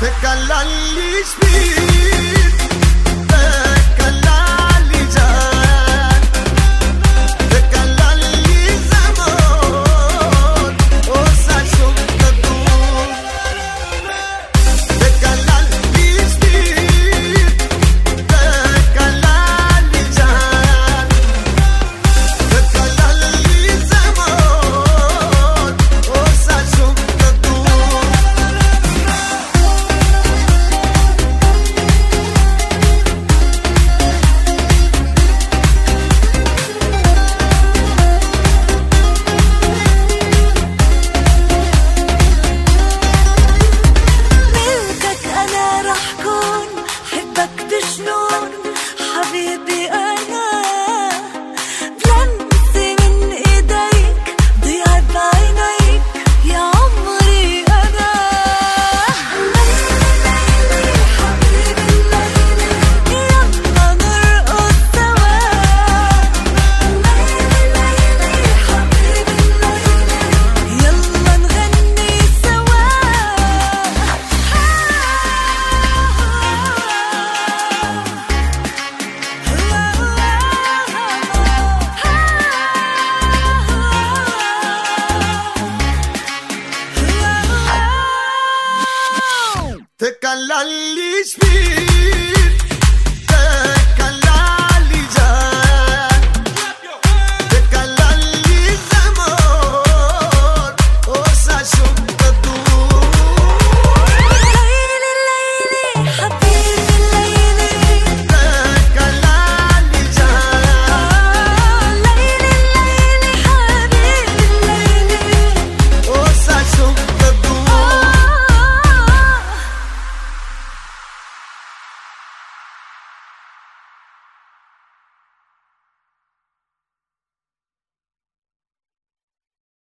Tek al al me. Allah'ın me.